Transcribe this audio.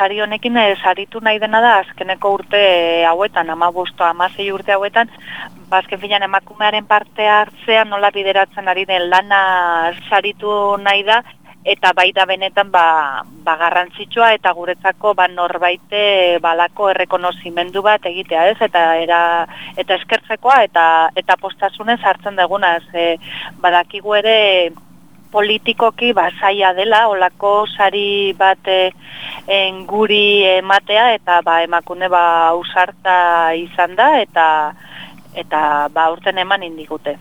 sari honekin e, saritu nahi dena da azkeneko urte hauetan, ama busto, urte hauetan, bazken ba, filan emakumearen parte hartzea nola bideratzen ari den lana saritu nahi da, eta bai da benetan ba, ba garrantzitsua eta guretzako ba norbaite balako errekonozimendu bat egitea, ez? Eta era eta eskertzekoa eta eta postasunez hartzen deguna, e, badakigu ere politikoki ba saia dela olako sari bat e, en guri ematea eta ba emakune ba usarta izan da eta eta ba urten eman indigute.